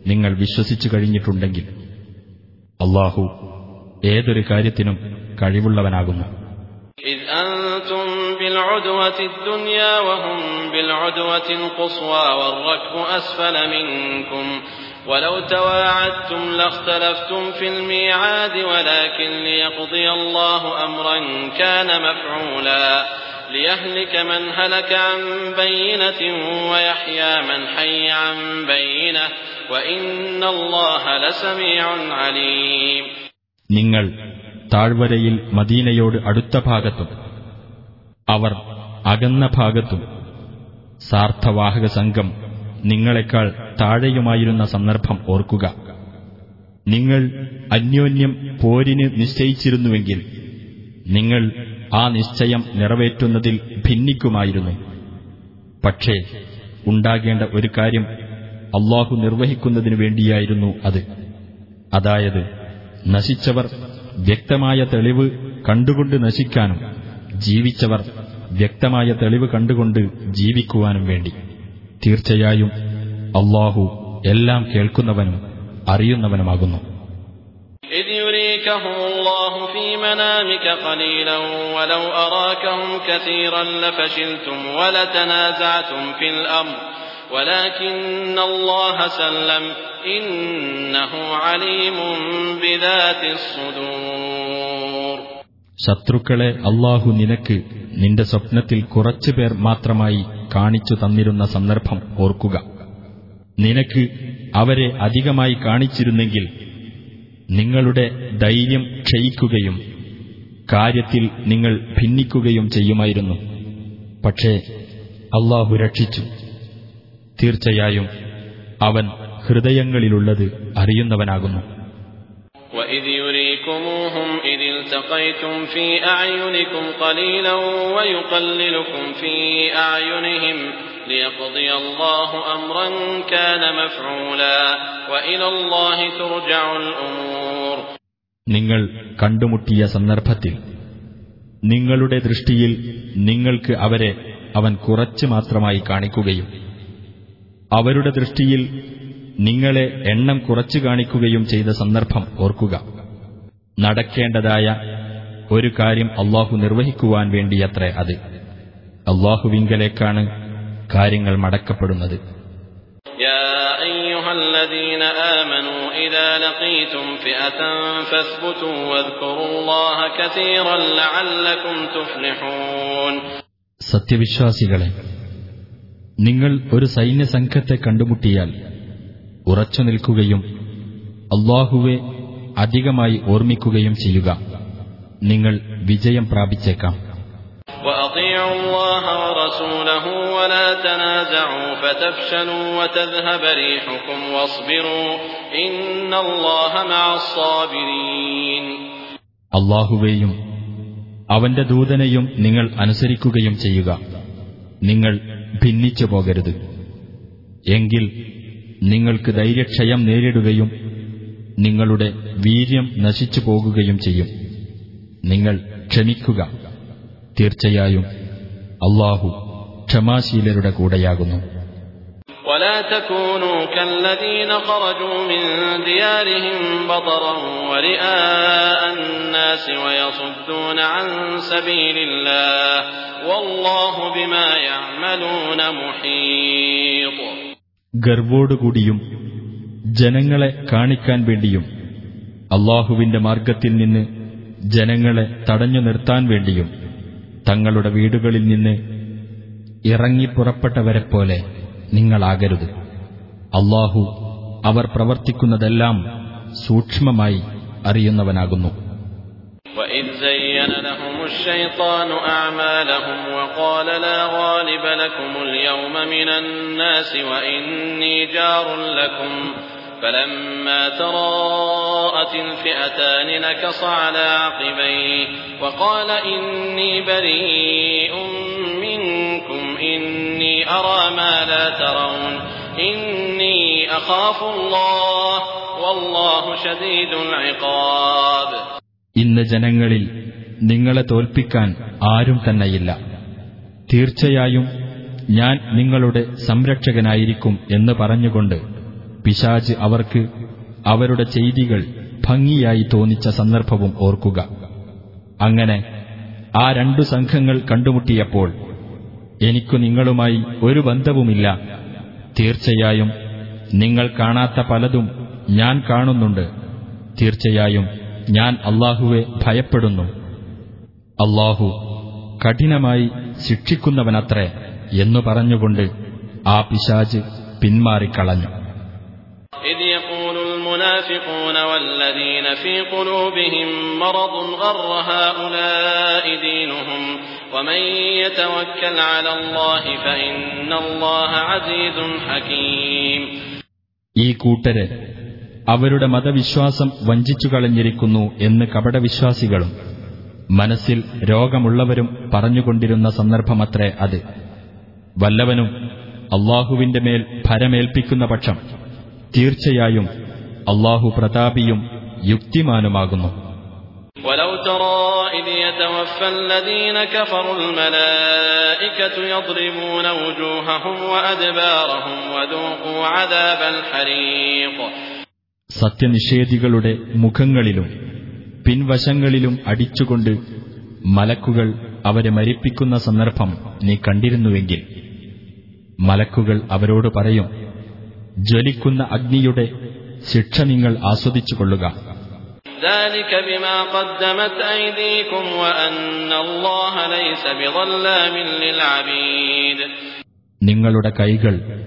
നിങ്ങൾ വിശ്വസിച്ചു കഴിഞ്ഞിട്ടുണ്ടെങ്കിൽ അള്ളാഹു ഏതൊരു കാര്യത്തിനും കഴിവുള്ളവനാകുന്നു إذ أنتم بالعدوة الدنيا وهم بالعدوة القصوى والركب أسفل منكم ولو تواعدتم لاختلفتم في الميعاد ولكن ليقضي الله أمرا كان مفعولا ليهلك من هلك عن بينة ويحيى من حي عن بينة وإن الله لسميع عليم നിങ്ങൾ താഴ്വരയിൽ മദീനയോട് അടുത്ത ഭാഗത്തും അവർ അകന്ന ഭാഗത്തും സാർത്ഥവാഹക സംഘം നിങ്ങളെക്കാൾ താഴെയുമായിരുന്ന സന്ദർഭം ഓർക്കുക നിങ്ങൾ അന്യോന്യം പോരിന് നിശ്ചയിച്ചിരുന്നുവെങ്കിൽ നിങ്ങൾ ആ നിശ്ചയം നിറവേറ്റുന്നതിൽ ഭിന്നിക്കുമായിരുന്നു. പക്ഷേ ഉണ്ടാകേണ്ട ഒരു കാര്യം അള്ളാഹു നിർവഹിക്കുന്നതിനു വേണ്ടിയായിരുന്നു അത്. അതായത് നശിച്ചവർ വ്യക്തമായ തെളിവ് കണ്ടുകൊണ്ട് നശിക്കാനും ജീവിച്ചവർ വ്യക്തമായ തെളിവ് കണ്ടുകൊണ്ട് ജീവിക്കുവാനും വേണ്ടി. തീർച്ചയായും അള്ളാഹു എല്ലാം കേൾക്കുന്നവനും അറിയുന്നവനുമാകുന്നു. يريكهم الله في منامك قليلا ولو أراكهم كثيرا لفشلتم ولتنازعتم في الأمر ولكن الله سلم إنه عليم بذات الصدور ശത്രുക്കളെ അള്ളാഹു നിനക്ക് നിന്റെ സ്വപ്നത്തിൽ കുറച്ചുപേർ മാത്രമായി കാണിച്ചു തന്നിരുന്ന സന്ദർഭം ഓർക്കുക നിനക്ക് അവരെ അധികമായി കാണിച്ചിരുന്നെങ്കിൽ നിങ്ങളുടെ ധൈര്യം ക്ഷയിക്കുകയും കാര്യത്തിൽ നിങ്ങൾ ഭിന്നിക്കുകയും ചെയ്യുമായിരുന്നു പക്ഷേ അള്ളാഹു രക്ഷിച്ചു തീർച്ചയായും അവൻ ഹൃദയങ്ങളിലുള്ളത് അറിയുന്നവനാകുന്നു وإذ يريكموهم إذ التقيتم في أعينكم قليلا ويقللكم في أعينهم ليقضي الله أمرا كان مفعولا وإلى الله ترجع الأمور നിങ്ങൾ കണ്ടുമുട്ടിയ സന്ദർഭത്തിൽ നിങ്ങളുടെ ദൃഷ്ടിയിൽ നിങ്ങൾക്ക് അവരെ അവൻ കുറച്ച് മാത്രമായി കാണിക്കുകയും അവരുടെ ദൃഷ്ടിയിൽ നിങ്ങളെ എണ്ണം കുറച്ചു കാണിക്കുകയും ചെയ്ത സന്ദർഭം ഓർക്കുക നടക്കേണ്ടതായ ഒരു കാര്യം അള്ളാഹു നിർവഹിക്കുവാൻ വേണ്ടിയത്രേ അത് അള്ളാഹുവിങ്കലേക്കാണ് കാര്യങ്ങൾ മടക്കപ്പെടുന്നത്. സത്യവിശ്വാസികളെ നിങ്ങൾ ഒരു സൈന്യസംഘത്തെ കണ്ടുമുട്ടിയാൽ ഉറച്ചു നിൽക്കുകയും അള്ളാഹുവെ അധികമായി ഓർമ്മിക്കുകയും ചെയ്യുക. നിങ്ങൾ വിജയം പ്രാപിച്ചേക്കാം. ورسوله ولا تنازعوا فتفشلوا وتذهب ريحكم واصبروا إن الله مع الصابرين അള്ളാഹുവേയും അവന്റെ ദൂതനെയും നിങ്ങൾ അനുസരിക്കുകയും ചെയ്യുക നിങ്ങൾ ഭിന്നിച്ചു പോകരുത് എങ്കിൽ നിങ്ങൾക്ക് ധൈര്യക്ഷയം നേരിടുകയും നിങ്ങളുടെ വീര്യം നശിച്ചു പോകുകയും ചെയ്യും നിങ്ങൾ ക്ഷമിക്കുക തീർച്ചയായും അള്ളാഹു ക്ഷമാശീലരുടെ കൂടെയാകുന്നു ولا تكونوا كالذين خرجوا من ديارهم بطرا ورئاء الناس ويصدون عن سبيل الله والله بما يعملون محيط ഗർവോടുകൂടിയും ജനങ്ങളെ കാണിക്കാൻ വേണ്ടിയും അള്ളാഹുവിന്റെ മാർഗത്തിൽ നിന്ന് ജനങ്ങളെ തടഞ്ഞു നിർത്താൻ വേണ്ടിയും തങ്ങളുടെ വീടുകളിൽ നിന്ന് ഇറങ്ങിപ്പുറപ്പെട്ടവരെപ്പോലെ നിങ്ങളാകരുത് അള്ളാഹു അവർ പ്രവർത്തിക്കുന്നതെല്ലാം സൂക്ഷ്മമായി അറിയുന്നവനാകുന്നു وإذ زين لهم الشيطان أعمالهم وقال لا غالب لكم اليوم من الناس وإني جار لكم فلما تراءت الفئتان نكص على عقبيه وقال إني بريء منكم إني أرى ما لا ترون إني أخاف الله والله شديد العقاب ഇന്ന് ജനങ്ങളിൽ നിങ്ങളെ തോൽപ്പിക്കാൻ ആരും തന്നെയില്ല തീർച്ചയായും ഞാൻ നിങ്ങളുടെ സംരക്ഷകനായിരിക്കും എന്ന് പറഞ്ഞുകൊണ്ട് പിശാജ് അവർക്ക് അവരുടെ ചെയ്തികൾ ഭംഗിയായി തോന്നിച്ച സന്ദർഭവും ഓർക്കുക. അങ്ങനെ ആ രണ്ടു സംഘങ്ങൾ കണ്ടുമുട്ടിയപ്പോൾ എനിക്കു നിങ്ങളുമായി ഒരു ബന്ധവുമില്ല. തീർച്ചയായും നിങ്ങൾ കാണാത്ത പലതും ഞാൻ കാണുന്നുണ്ട്. തീർച്ചയായും ഞാൻ അള്ളാഹുവെ ഭയപ്പെടുന്നു. അള്ളാഹു കഠിനമായി ശിക്ഷിക്കുന്നവനത്രേ എന്നു പറഞ്ഞുകൊണ്ട് ആ പിശാജ് പിന്മാറിക്കളഞ്ഞു. إذ يقول المنافقون والذين في قلوبهم مرض غر هؤلاء دينهم ومن يتوكل على الله فإن الله عزيز حكيم ഈ കൂട്ടര് അവരുടെ മതവിശ്വാസം വഞ്ചിച്ചു കളഞ്ഞിരിക്കുന്നു എന്ന് കപടവിശ്വാസികളും മനസ്സിൽ രോഗമുള്ളവരും പറഞ്ഞുകൊണ്ടിരുന്ന സന്ദർഭമത്രേ അത് വല്ലവനും അള്ളാഹുവിന്റെ മേൽ ഭരമേൽപ്പിക്കുന്ന പക്ഷം തീർച്ചയായും അള്ളാഹു പ്രതാപിയും യുക്തിമാനുമാകുന്നു ولو ترى إذ يتوفى الذين كفروا الملائكة يضربون وجوههم وأدبارهم وذوقوا عذاب الحريق സത്യനിഷേധികളുടെ മുഖങ്ങളിലും പിൻവശങ്ങളിലും അടിച്ചുകൊണ്ട് മലക്കുകൾ അവരെ മരിപ്പിക്കുന്ന സന്ദർഭം നീ കണ്ടിരുന്നുവെങ്കിൽ മലക്കുകൾ അവരോട് പറയും ജ്വലിക്കുന്ന അഗ്നിയുടെ ശിക്ഷ നിങ്ങൾ ആസ്വദിച്ചു കൊള്ളുക നിങ്ങളുടെ കൈകൾ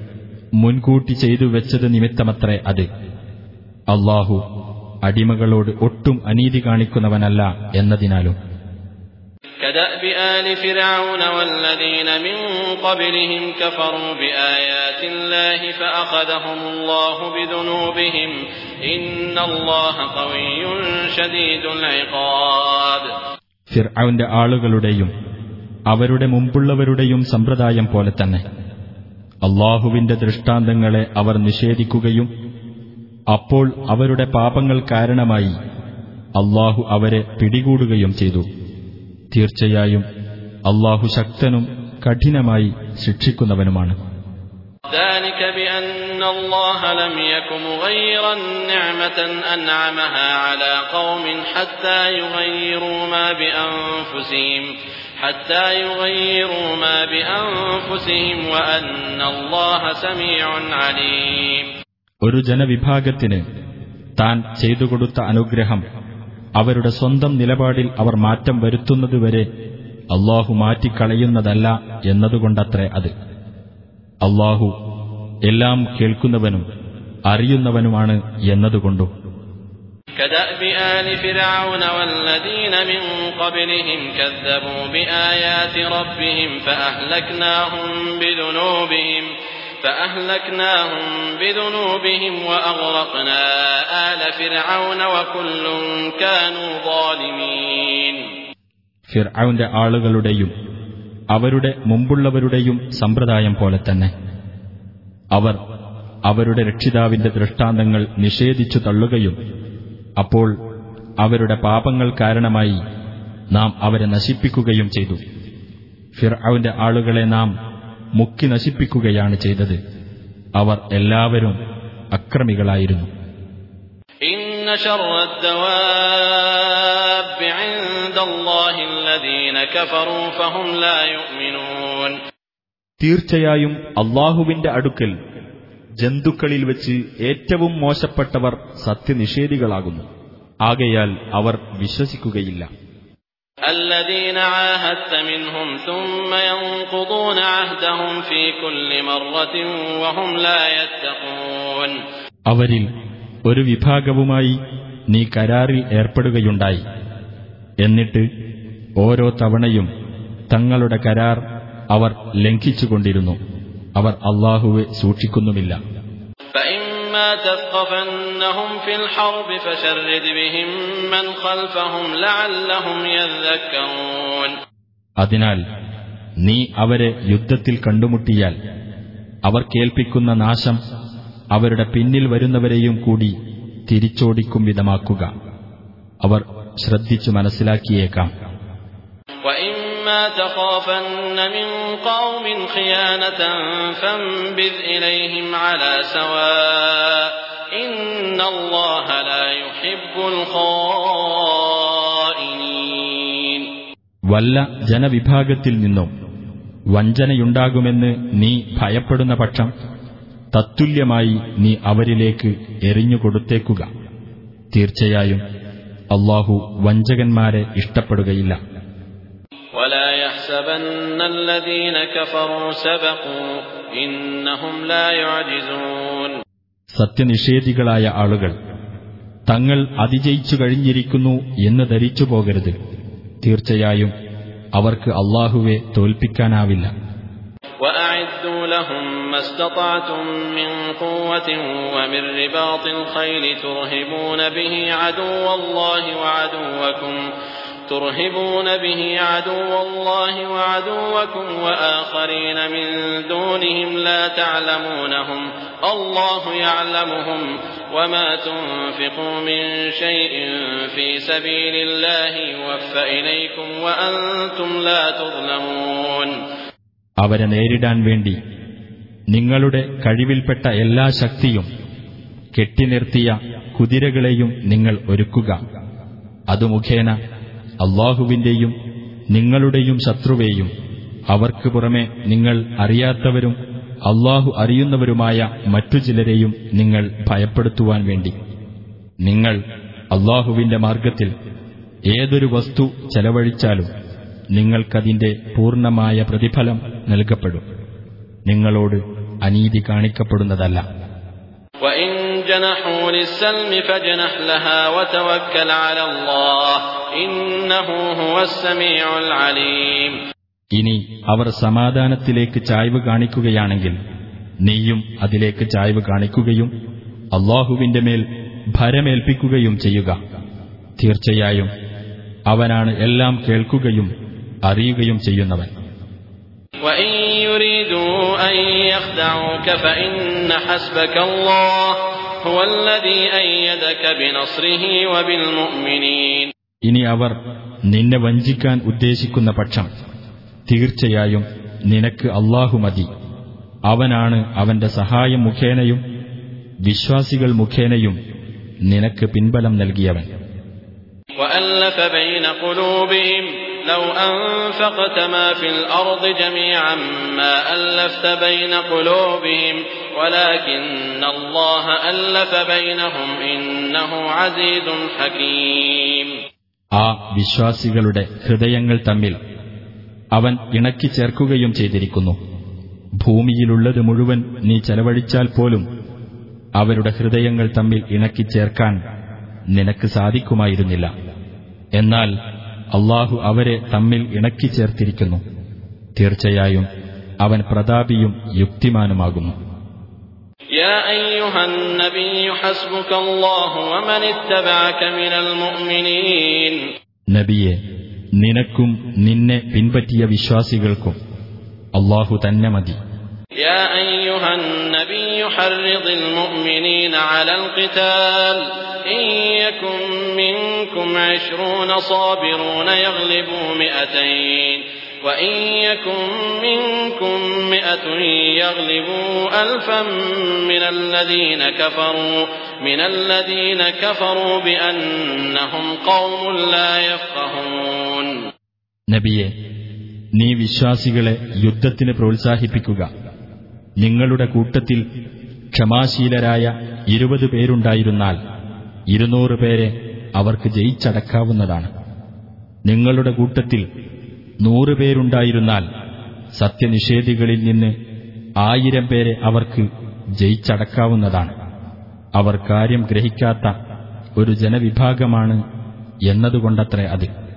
മുൻകൂട്ടി ചെയ്തു വെച്ചത് നിമിത്തമത്രേ അത്. അള്ളാഹു അടിമകളോട് ഒട്ടും അനീതി കാണിക്കുന്നവനല്ല എന്നതിനാലും. كدأب آل فرعون والذين من قبلهم كفروا بآيات الله فأخذهم الله بذنوبهم إن الله قوي شديد العقاب ഫിർഔന്റെ ആളുകളുടെയും അവരുടെ മുമ്പുള്ളവരുടെയും സമ്പ്രദായം പോലെ തന്നെ അള്ളാഹുവിന്റെ ദൃഷ്ടാന്തങ്ങളെ അവർ നിഷേധിക്കുകയും അപ്പോൾ അവരുടെ പാപങ്ങൾ കാരണമായി അള്ളാഹു അവരെ പിടികൂടുകയും ചെയ്തു തീർച്ചയായും അള്ളാഹു ശക്തനും കഠിനമായി ശിക്ഷിക്കുന്നവനുമാണ് ذلك بأن الله لم يك مغيرا نعمة أنعمها على قوم حتى يغيروا ما بأنفسهم حتى يغيروا ما بأنفسهم وأن الله سميع عليم ഒരു ജനവിഭാഗത്തിന് താൻ ചെയ്തു കൊടുത്ത അനുഗ്രഹം അവരുടെ സ്വന്തം നിലപാടിൽ അവർ മാറ്റം വരുത്തുന്നതുവരെ അള്ളാഹു മാറ്റിക്കളയുന്നതല്ല എന്നതുകൊണ്ടത്രേ അത് അള്ളാഹു എല്ലാം കേൾക്കുന്നവനും അറിയുന്നവനുമാണ് എന്നതുകൊണ്ടും كدأب آل فرعون والذين من قبلهم كذبوا بآيات ربهم فأهلكناهم بذنوبهم فأهلكناهم بذنوبهم وأغرقنا آل فرعون وكل كانوا ظالمين ഫിർഔന്റെ ആളുകളുടെയും അവരുടെ മുമ്പുള്ളവരുടെയും സമ്പ്രദായം പോലെ തന്നെ അവർ അവരുടെ രക്ഷിതാവിന്റെ ദൃഷ്ടാന്തങ്ങൾ നിഷേധിച്ചു തള്ളുകയും അപ്പോൾ അവരുടെ പാപങ്ങൾ കാരണമായി നാം അവരെ നശിപ്പിക്കുകയും ചെയ്തു ഫിർഔന്റെ ആളുകളെ നാം മുക്കി നശിപ്പിക്കുകയാണ് ചെയ്തത്. അവർ എല്ലാവരും അക്രമികളായിരുന്നു. തീർച്ചയായും അള്ളാഹുവിന്റെ അടുക്കൽ ജന്തുക്കളിൽ വെച്ച് ഏറ്റവും മോശപ്പെട്ടവർ സത്യനിഷേധികളാകുന്നു. ആകയാൽ അവർ വിശ്വസിക്കുകയില്ല. الذين عاهدت منهم ثم ينقضون عهدهم في كل مرة وهم لا يتقون അവരിൽ ഒരു വിഭാഗവുമായി നീ കരാറിൽ ഏർപ്പെടുകയുണ്ടായി എന്നിട്ട് ഓരോ തവണയും തങ്ങളുടെ കരാർ അവർ ലംഘിച്ചുകൊണ്ടിരുന്നു അവർ അള്ളാഹുവെ സൂക്ഷിക്കുന്നുമില്ല فإما تثقفنهم في الحرب فشرد بهم من خلفهم لعلهم يذكرون അതിനാൽ നീ അവരെ യുദ്ധത്തിൽ കണ്ടുമുട്ടിയാൽ അവർ കേൾപ്പിക്കുന്ന നാശം അവരുടെ പിന്നിൽ വരുന്നവരെയും കൂടി തിരിച്ചോടിക്കും വിധമാക്കുക അവർ ശ്രദ്ധിച്ചു മനസ്സിലാക്കിയേക്കാം وإما تخافن من قوم خيانة فانبذ إليهم على سواء إن الله لا يحب الخائنين വല്ല ജനവിഭാഗത്തിൽ നിന്നും വഞ്ചനയുണ്ടാകുമെന്ന് നീ ഭയപ്പെടുന്ന പക്ഷം തത്തുല്യമായി നീ അവരിലേക്ക് എറിഞ്ഞുകൊടുത്തേക്കുക തീർച്ചയായും അള്ളാഹു വഞ്ചകന്മാരെ ഇഷ്ടപ്പെടുകയില്ല ولا يحسبن الذين كفروا سبقوا إنهم لا يعجزون സത്യനിഷേധികളായ ആളുകൾ തങ്ങൾ അതിജയിച്ചു കഴിഞ്ഞിരിക്കുന്നു എന്ന് ധരിച്ചു പോകരുത് തീർച്ചയായും അവർക്ക് അള്ളാഹുവെ തോൽപ്പിക്കാനാവില്ല وأعدوا لهم ما استطعتم من قوة ومن رباط الخيل ترهبون به عدو الله وعدوكم ترهبون به عدو الله وعدوكم وآخرين من دونهم لا تعلمونهم الله يعلمهم وما تنفقوا من شيء في سبيل الله يوفى إليكم وأنتم لا تظلمون അവരെ നേരിടാൻ വേണ്ടി നിങ്ങളുടെ കഴിവിൽപ്പെട്ട എല്ലാ ശക്തിയും കെട്ടിനിർത്തിയ കുതിരകളെയും നിങ്ങൾ ഒരുക്കുക അതു മുഖേന അള്ളാഹുവിന്റെയും നിങ്ങളുടെയും ശത്രുവേയും അവർക്കു പുറമെ നിങ്ങൾ അറിയാത്തവരും അള്ളാഹു അറിയുന്നവരുമായ മറ്റു ചിലരെയും നിങ്ങൾ ഭയപ്പെടുത്തുവാൻ വേണ്ടി. നിങ്ങൾ അള്ളാഹുവിന്റെ മാർഗത്തിൽ ഏതൊരു വസ്തു ചെലവഴിച്ചാലും നിങ്ങൾക്കതിന്റെ പൂർണമായ പ്രതിഫലം നൽകപ്പെടും. നിങ്ങളോട് അനീതി കാണിക്കപ്പെടുന്നതല്ല. جنحوا للسلم فاجنح لها وتوكل على الله إنه هو السميع العليم ഇനി അവർ സമാധാനത്തിലേക്ക് ചായ്വ് കാണിക്കുകയാണെങ്കിൽ നീയും അതിലേക്ക് ചായ്വ് കാണിക്കുകയും അള്ളാഹുവിന്റെ മേൽ ഭരമേൽപ്പിക്കുകയും ചെയ്യുക തീർച്ചയായും അവനാണ് എല്ലാം കേൾക്കുകയും അറിയുകയും ചെയ്യുന്നവൻ وإن يريدوا أن يخدعوك فإن حسبك الله هو الذي أيدك بنصره وبالمؤمنين ഇനി അവർ നിന്നെ വഞ്ചിക്കാൻ ഉദ്ദേശിക്കുന്ന പക്ഷം തീർച്ചയായും നിനക്ക് അള്ളാഹു മതി അവനാണ് അവന്റെ സഹായം മുഖേനയും വിശ്വാസികൾ മുഖേനയും നിനക്ക് പിൻബലം നൽകിയവൻ وألف بين قلوبهم لو أنفقت ما في الأرض جميعا ما ألفت بين قلوبهم ولكن الله ألف بينهم إنه عزيز حكيم ആ വിശ്വാസികളുടെ ഹൃദയങ്ങൾ തമ്മിൽ അവൻ ഇണക്കി ചേർക്കുകയും ചെയ്തിരിക്കുന്നു ഭൂമിയിലുള്ളത് മുഴുവൻ നീ ചെലവഴിച്ചാൽ പോലും അവരുടെ ഹൃദയങ്ങൾ തമ്മിൽ ഇണക്കി ചേർക്കാൻ നിനക്ക് സാധിക്കുമായിരുന്നില്ല എന്നാൽ അള്ളാഹു അവരെ തമ്മിൽ ഇണക്കി ചേർത്തിരിക്കുന്നു തീർച്ചയായും അവൻ പ്രതാപിയും യുക്തിമാനുമാകുന്നു يا أيها النبي حسبك الله ومن اتبعك من المؤمنين നബിയെ നിനക്കും നിന്നെ പിൻപറ്റിയ വിശ്വാസികൾക്കും അള്ളാഹു തന്നെ മതി يا أيها النبي حرض المؤمنين على القتال إن يكن منكم عشرون صابرون يغلبوا مئتين وإن يكن منكم مئة يغلبوا ألفا من الذين كفروا من الذين كفروا بأنهم قوم لا يفقهون നബിയെ നീ വിശ്വാസികളെ യുദ്ധത്തിന് പ്രോത്സാഹിപ്പിക്കുക നിങ്ങളുടെ കൂട്ടത്തിൽ ക്ഷമാശീലരായ ഇരുപത് പേരുണ്ടായിരുന്നാൽ ഇരുന്നൂറ് പേരെ അവർക്ക് ജയിച്ചടക്കാവുന്നതാണ്. നിങ്ങളുടെ കൂട്ടത്തിൽ നൂറ് പേരുണ്ടായിരുന്നാൽ സത്യനിഷേധികളിൽ നിന്ന് ആയിരം പേരെ അവർക്ക് ജയിച്ചടക്കാവുന്നതാണ്. അവർ കാര്യം ഗ്രഹിക്കാത്ത ഒരു ജനവിഭാഗമാണ് എന്നതുകൊണ്ടത്രേ അത്.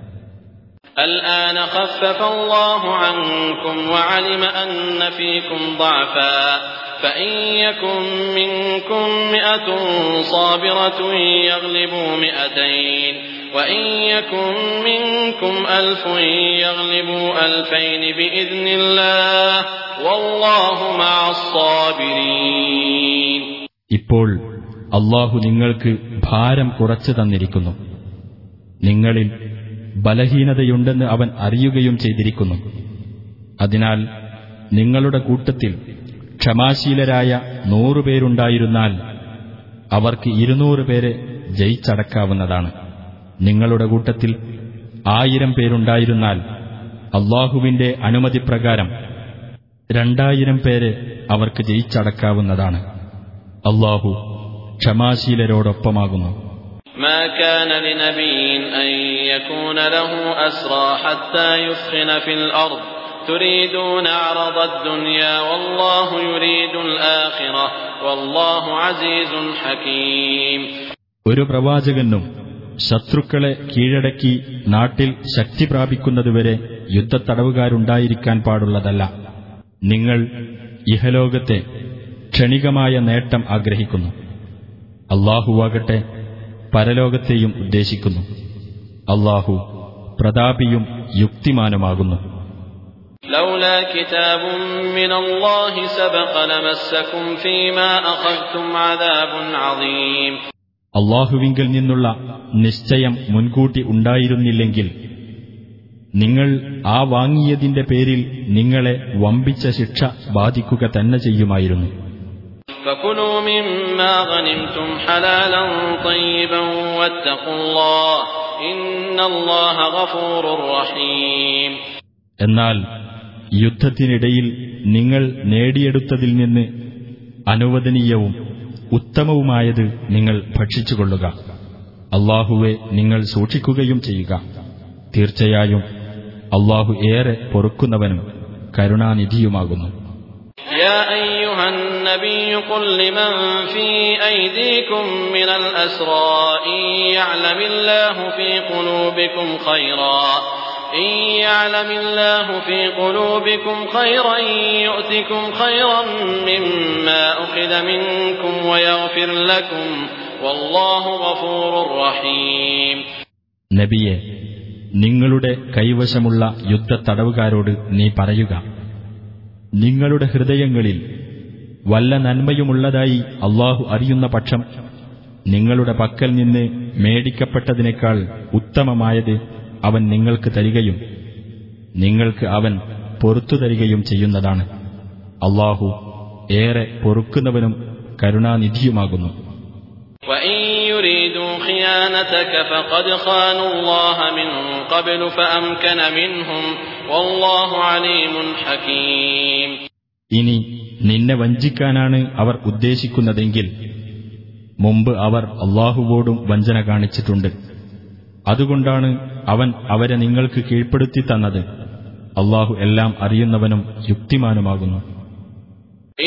الآن خفف الله عنكم وعلم أن فيكم ضعفا فإن يكن منكم مئة صابرة يغلبوا مئتين وإن يكن منكم ألف يغلبوا ألفين بإذن الله والله مع الصابرين ഇപ്പോൾ അള്ളാഹു നിങ്ങൾക്ക് ഭാരം കുറച്ചു തന്നിരിക്കുന്നു നിങ്ങളിൽ ബലഹീനതയുണ്ടെന്ന് അവൻ അറിയുകയും ചെയ്തിരിക്കുന്നു. അതിനാൽ നിങ്ങളുടെ കൂട്ടത്തിൽ ക്ഷമാശീലരായ നൂറുപേരുണ്ടായിരുന്നാൽ അവർക്ക് ഇരുന്നൂറ് പേരെ ജയിച്ചടക്കാവുന്നതാണ്. നിങ്ങളുടെ കൂട്ടത്തിൽ ആയിരം പേരുണ്ടായിരുന്നാൽ അള്ളാഹുവിന്റെ അനുമതിപ്രകാരം രണ്ടായിരം പേരെ അവർക്ക് ജയിച്ചടക്കാവുന്നതാണ്. അള്ളാഹു ക്ഷമാശീലരോടൊപ്പമാകുന്നു. ما كان لنبي أن يكون له أسرى حتى يثخن في الأرض تريدون عرض الدنيا والله يريد الآخرة والله عزيز حكيم ഒരു പ്രവാചകനും ശത്രുക്കളെ കീഴടക്കി നാട്ടിൽ ശക്തി പ്രാപിക്കുന്നതുവരെ യുദ്ധത്തടവുകാരുണ്ടായിരിക്കാൻ പാടുള്ളതല്ല നിങ്ങൾ ഇഹലോകത്തെ ക്ഷണികമായ നേട്ടം ആഗ്രഹിക്കുന്നു അള്ളാഹുവാകട്ടെ പരലോകത്തെയും ഉദ്ദേശിക്കുന്നു. അള്ളാഹു പ്രതാപിയും യുക്തിമാനുമാകുന്നു. അള്ളാഹുവിങ്കിൽ നിന്നുള്ള നിശ്ചയം മുൻകൂട്ടി ഉണ്ടായിരുന്നില്ലെങ്കിൽ നിങ്ങൾ ആ വാങ്ങിയതിന്റെ പേരിൽ നിങ്ങളെ വമ്പിച്ച ശിക്ഷ ബാധിക്കുക തന്നെ ചെയ്യുമായിരുന്നു. فكلوا مما غنمتم حلالا طيبا واتقوا الله إن الله غفور رحيم എന്നാൽ യുദ്ധത്തിനിടയിൽ നിങ്ങൾ നേടിയെടുത്തതിൽ നിന്ന് അനുവദനീയവും ഉത്തമവുമായത് നിങ്ങൾ ഭക്ഷിച്ചുകൊള്ളുക അള്ളാഹുവെ നിങ്ങൾ സൂക്ഷിക്കുകയും ചെയ്യുക തീർച്ചയായും അള്ളാഹു ഏറെ പൊറുക്കുന്നവനും കരുണാനിധിയുമാകുന്നു يا أيها النبي قل لمن في أيديكم من الأسرى إن يعلم الله في قلوبكم خيرا إن يعلم الله في قلوبكم خيرا يؤتكم خيرا مما أخذ منكم ويغفر لكم والله غفور رحيم നബിയെ നിങ്ങളുടെ കൈവശമുള്ള യുദ്ധത്തടവുകാരോട് നീ പറയുക നിങ്ങളുടെ ഹൃദയങ്ങളിൽ വല്ല നന്മയുമുള്ളതായി അള്ളാഹു അറിയുന്ന പക്ഷം നിങ്ങളുടെ പക്കൽ നിന്ന് മേടിക്കപ്പെട്ടതിനേക്കാൾ ഉത്തമമായത് അവൻ നിങ്ങൾക്ക് തരികയും നിങ്ങൾക്ക് അവൻ പൊറത്തു തരികയും ചെയ്യുന്നതാണ്. അള്ളാഹു ഏറെ പൊറുക്കുന്നവനും കരുണാനിധിയുമാകുന്നു. ഇനി നിന്നെ വഞ്ചിക്കാനാണ് അവർ ഉദ്ദേശിക്കുന്നതെങ്കിൽ മുമ്പ് അവർ അള്ളാഹുവോടും വഞ്ചന കാണിച്ചിട്ടുണ്ട് അതുകൊണ്ടാണ് അവൻ അവരെ നിങ്ങൾക്ക് കീഴ്പ്പെടുത്തി തന്നത് അള്ളാഹു എല്ലാം അറിയുന്നവനും യുക്തിമാനുമാകുന്നു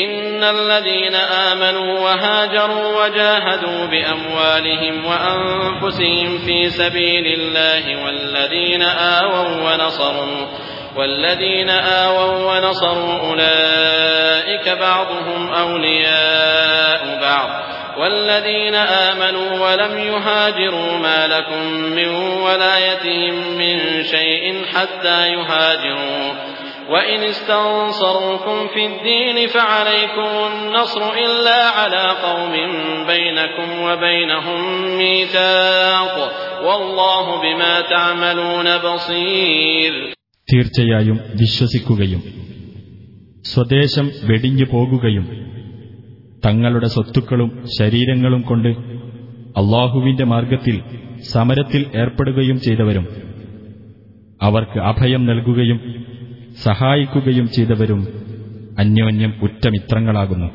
إن الذين آمنوا وهاجروا وجاهدوا بأموالهم وأنفسهم في سبيل الله والذين آووا ونصروا والذين آووا ونصروا أولئك بعضهم أولياء بعض. والذين آمنوا ولم يهاجروا ما لكم من ولايتهم من شيء حتى يهاجروا. وإن استنصروكم في الدين فعليكم النصر إلا على قوم بينكم وبينهم ميثاق. والله بما تعملون بصير. തീർച്ചയായും വിശ്വസിക്കുകയും സ്വദേശം വെടിഞ്ഞു പോകുകയും തങ്ങളുടെ സ്വത്തുക്കളും ശരീരങ്ങളും കൊണ്ട് അള്ളാഹുവിന്റെ മാർഗത്തിൽ സമരത്തിൽ ഏർപ്പെടുകയും ചെയ്തവരും. അവർക്ക് അഭയം നൽകുകയും സഹായിക്കുകയും ചെയ്തവരും അന്യോന്യം ഉറ്റമിത്രങ്ങളാകുന്നു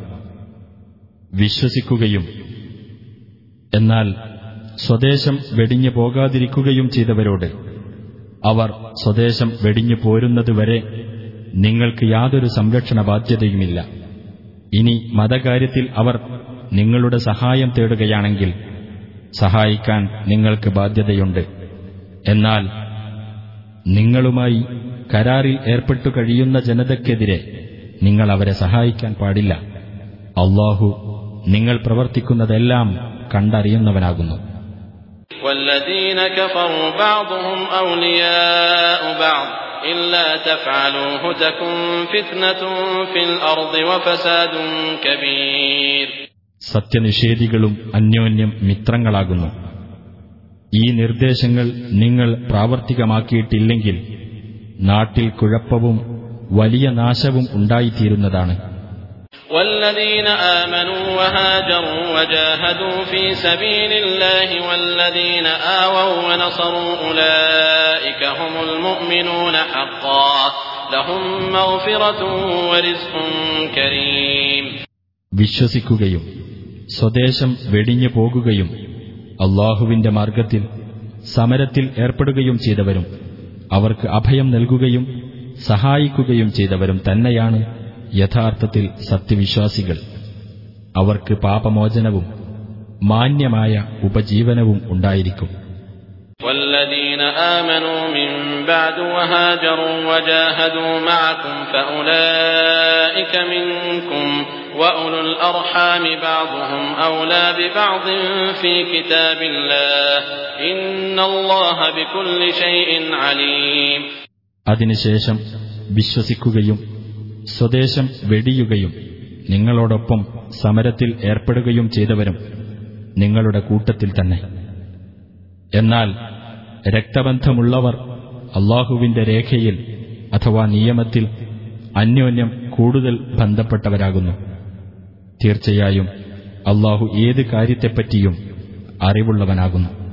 വിശ്വസിക്കുകയും എന്നാൽ സ്വദേശം വെടിഞ്ഞു പോകാതിരിക്കുകയും ചെയ്തവരോട് അവർ സ്വദേശം വെടിഞ്ഞു പോരുന്നതുവരെ നിങ്ങൾക്ക് യാതൊരു സംരക്ഷണ ബാധ്യതയുമില്ല. ഇനി മതകാര്യത്തിൽ അവർ നിങ്ങളുടെ സഹായം തേടുകയാണെങ്കിൽ സഹായിക്കാൻ നിങ്ങൾക്ക് ബാധ്യതയുണ്ട്. എന്നാൽ നിങ്ങളുമായി കരാറിൽ ഏർപ്പെട്ടു കഴിയുന്ന ജനതയ്ക്കെതിരെ നിങ്ങൾ അവരെ സഹായിക്കാൻ പാടില്ല. അള്ളാഹു നിങ്ങൾ പ്രവർത്തിക്കുന്നതെല്ലാം കണ്ടറിയുന്നവനാകുന്നു. والذين كفروا بعضهم أولياء بعض إلا تفعلوه تكن فتنة في الأرض وفساد كبير സത്യനിഷേധികളും അന്യോന്യം മിത്രങ്ങളാകുന്നു ഈ നിർദ്ദേശങ്ങൾ നിങ്ങൾ പ്രാവർത്തികമാക്കിയിട്ടില്ലെങ്കിൽ നാട്ടിൽ കുഴപ്പവും വലിയ നാശവും ഉണ്ടായിത്തീരുന്നതാണ് والذين آمنوا وهاجروا وجاهدوا في سبيل الله والذين آووا ونصروا أولئك هم المؤمنون حقا لهم مغفرة ورزق كريم വിശ്വസിക്കുകയും സ്വദേശം വെടിഞ്ഞു പോകുകയും അള്ളാഹുവിന്റെ മാർഗത്തിൽ സമരത്തിൽ ഏർപ്പെടുകയും ചെയ്തവരും അവർക്ക് അഭയം നൽകുകയും സഹായിക്കുകയും ചെയ്തവരും തന്നെയാണ് യഥാർത്ഥത്തിൽ സത്യവിശ്വാസികൾ അവർക്ക് പാപമോചനവും മാന്യമായ ഉപജീവനവും ഉണ്ടായിരിക്കും والذين آمنوا من بعد وهاجروا وجاهدوا معكم فأولئك منكم وأولو الأرحام بعضهم أولى ببعض في كتاب الله إن الله بكل شيء عليم അതിനുശേഷം വിശ്വസിക്കുകയും സ്വദേശം വെടിയുകയും നിങ്ങളോടൊപ്പം സമരത്തിൽ ഏർപ്പെടുകയും ചെയ്തവരും നിങ്ങളുടെ കൂട്ടത്തിൽ തന്നെ. എന്നാൽ രക്തബന്ധമുള്ളവർ അള്ളാഹുവിന്റെ രേഖയിൽ അഥവാ നിയമത്തിൽ അന്യോന്യം കൂടുതൽ ബന്ധപ്പെട്ടവരാകുന്നു. തീർച്ചയായും അള്ളാഹു ഏത് കാര്യത്തെപ്പറ്റിയും അറിവുള്ളവനാകുന്നു.